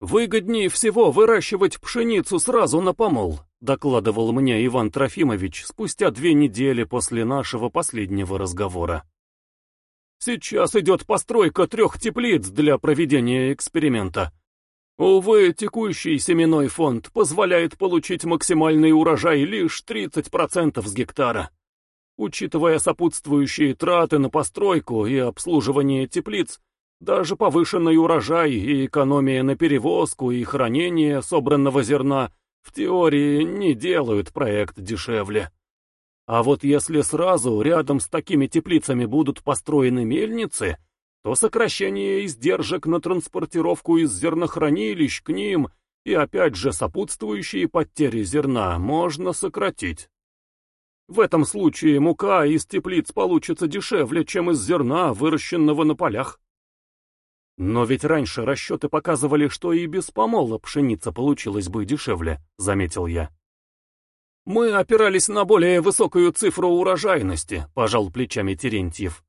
«Выгоднее всего выращивать пшеницу сразу на помол», докладывал мне Иван Трофимович спустя две недели после нашего последнего разговора. «Сейчас идет постройка трех теплиц для проведения эксперимента. Увы, текущий семенной фонд позволяет получить максимальный урожай лишь 30% с гектара. Учитывая сопутствующие траты на постройку и обслуживание теплиц, даже повышенный урожай и экономия на перевозку и хранение собранного зерна в теории не делают проект дешевле. А вот если сразу рядом с такими теплицами будут построены мельницы, то сокращение издержек на транспортировку из зернохранилищ к ним и опять же сопутствующие потери зерна можно сократить. В этом случае мука из теплиц получится дешевле, чем из зерна, выращенного на полях. Но ведь раньше расчеты показывали, что и без помола пшеница получилась бы дешевле, заметил я. Мы опирались на более высокую цифру урожайности, пожал плечами Терентьев.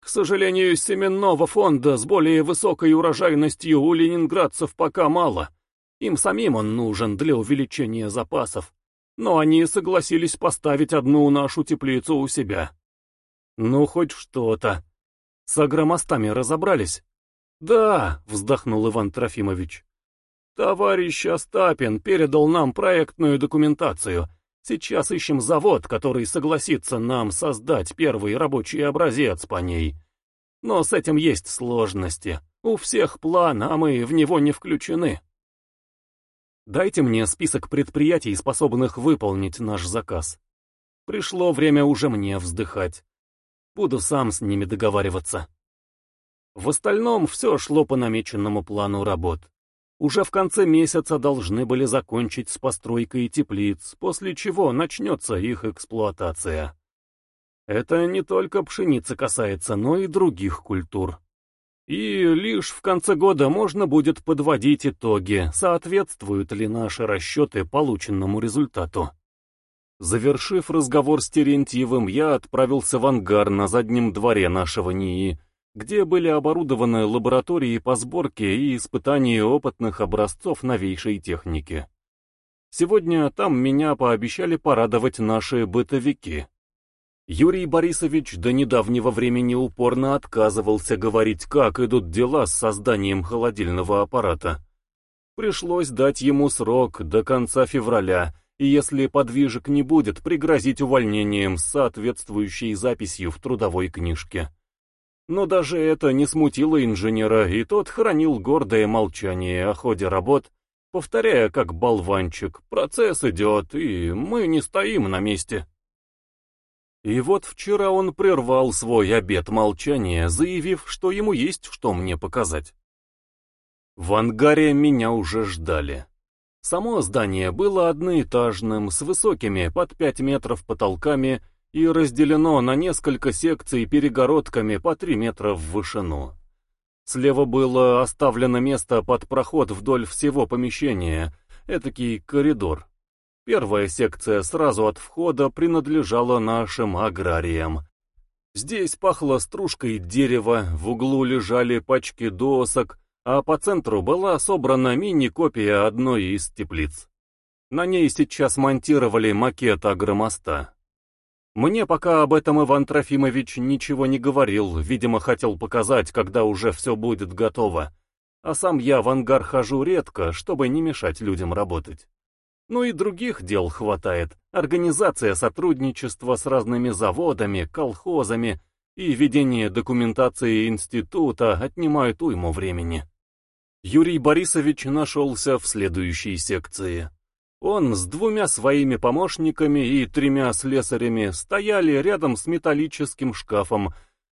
К сожалению, семенного фонда с более высокой урожайностью у ленинградцев пока мало. Им самим он нужен для увеличения запасов. Но они согласились поставить одну нашу теплицу у себя. Ну, хоть что-то. С агромостами разобрались? «Да», — вздохнул Иван Трофимович. «Товарищ Остапин передал нам проектную документацию. Сейчас ищем завод, который согласится нам создать первый рабочий образец по ней. Но с этим есть сложности. У всех план, а мы в него не включены». «Дайте мне список предприятий, способных выполнить наш заказ. Пришло время уже мне вздыхать. Буду сам с ними договариваться». В остальном все шло по намеченному плану работ. Уже в конце месяца должны были закончить с постройкой теплиц, после чего начнется их эксплуатация. Это не только пшеницы касается, но и других культур. И лишь в конце года можно будет подводить итоги, соответствуют ли наши расчеты полученному результату. Завершив разговор с Терентьевым, я отправился в ангар на заднем дворе нашего НИИ, где были оборудованы лаборатории по сборке и испытанию опытных образцов новейшей техники. Сегодня там меня пообещали порадовать наши бытовики. Юрий Борисович до недавнего времени упорно отказывался говорить, как идут дела с созданием холодильного аппарата. Пришлось дать ему срок до конца февраля, и если подвижек не будет, пригрозить увольнением с соответствующей записью в трудовой книжке. Но даже это не смутило инженера, и тот хранил гордое молчание о ходе работ, повторяя как болванчик, процесс идет, и мы не стоим на месте. И вот вчера он прервал свой обет молчания, заявив, что ему есть что мне показать. В ангаре меня уже ждали. Само здание было одноэтажным, с высокими под пять метров потолками и разделено на несколько секций перегородками по 3 метра в вышину. Слева было оставлено место под проход вдоль всего помещения, этакий коридор. Первая секция сразу от входа принадлежала нашим аграриям. Здесь пахло стружкой дерева, в углу лежали пачки досок, а по центру была собрана мини-копия одной из теплиц. На ней сейчас монтировали макет агромоста. Мне пока об этом Иван Трофимович ничего не говорил, видимо, хотел показать, когда уже все будет готово. А сам я в ангар хожу редко, чтобы не мешать людям работать. Ну и других дел хватает. Организация сотрудничества с разными заводами, колхозами и ведение документации института отнимают уйму времени. Юрий Борисович нашелся в следующей секции. Он с двумя своими помощниками и тремя слесарями стояли рядом с металлическим шкафом,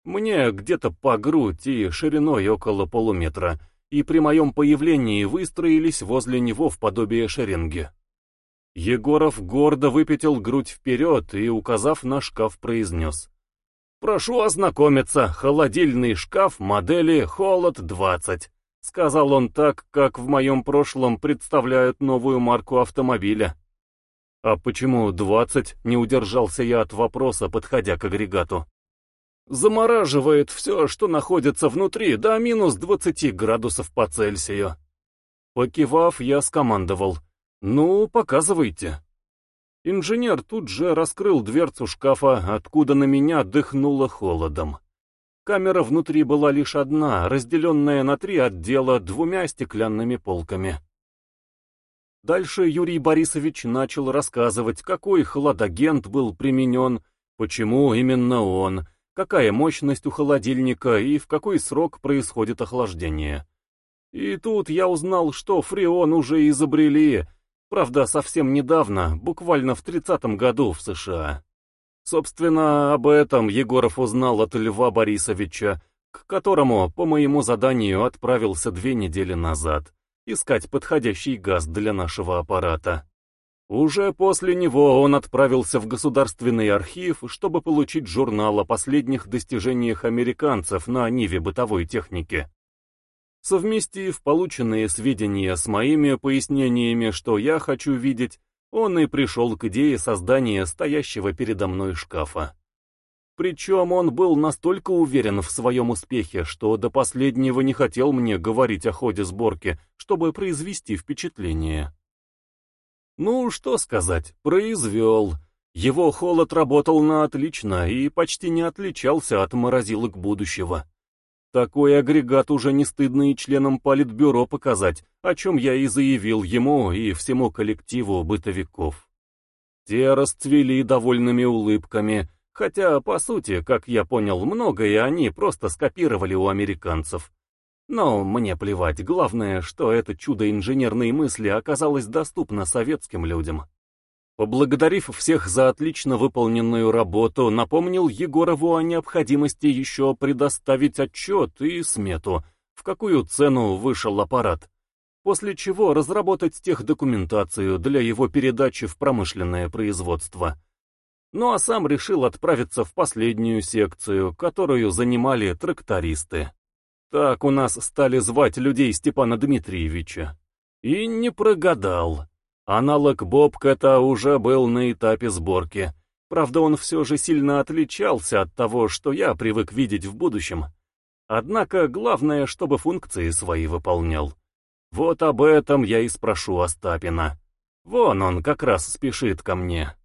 мне где-то по грудь и шириной около полуметра, и при моем появлении выстроились возле него в подобие шеренги. Егоров гордо выпятил грудь вперед и, указав на шкаф, произнес. «Прошу ознакомиться, холодильный шкаф модели «Холод-20». — сказал он так, как в моем прошлом представляют новую марку автомобиля. «А почему двадцать?» — не удержался я от вопроса, подходя к агрегату. «Замораживает все, что находится внутри, до минус двадцати градусов по Цельсию». Покивав, я скомандовал. «Ну, показывайте». Инженер тут же раскрыл дверцу шкафа, откуда на меня дыхнуло холодом. Камера внутри была лишь одна, разделенная на три отдела двумя стеклянными полками. Дальше Юрий Борисович начал рассказывать, какой хладагент был применен, почему именно он, какая мощность у холодильника и в какой срок происходит охлаждение. И тут я узнал, что фреон уже изобрели, правда, совсем недавно, буквально в тридцатом году в США. Собственно, об этом Егоров узнал от Льва Борисовича, к которому, по моему заданию, отправился две недели назад, искать подходящий газ для нашего аппарата. Уже после него он отправился в Государственный архив, чтобы получить журнал о последних достижениях американцев на ниве бытовой техники. Совместив полученные сведения с моими пояснениями, что я хочу видеть, он и пришел к идее создания стоящего передо мной шкафа. Причем он был настолько уверен в своем успехе, что до последнего не хотел мне говорить о ходе сборки, чтобы произвести впечатление. Ну, что сказать, произвел. Его холод работал на отлично и почти не отличался от морозилок будущего. Такой агрегат уже не стыдно и членам Политбюро показать, о чем я и заявил ему и всему коллективу бытовиков. Те расцвели довольными улыбками, хотя, по сути, как я понял, многое они просто скопировали у американцев. Но мне плевать, главное, что это чудо инженерной мысли оказалось доступно советским людям. Поблагодарив всех за отлично выполненную работу, напомнил Егорову о необходимости еще предоставить отчет и смету, в какую цену вышел аппарат, после чего разработать техдокументацию для его передачи в промышленное производство. Ну а сам решил отправиться в последнюю секцию, которую занимали трактористы. Так у нас стали звать людей Степана Дмитриевича. И не прогадал. Аналог Бобкэта уже был на этапе сборки. Правда, он все же сильно отличался от того, что я привык видеть в будущем. Однако главное, чтобы функции свои выполнял. Вот об этом я и спрошу Остапина. Вон он как раз спешит ко мне.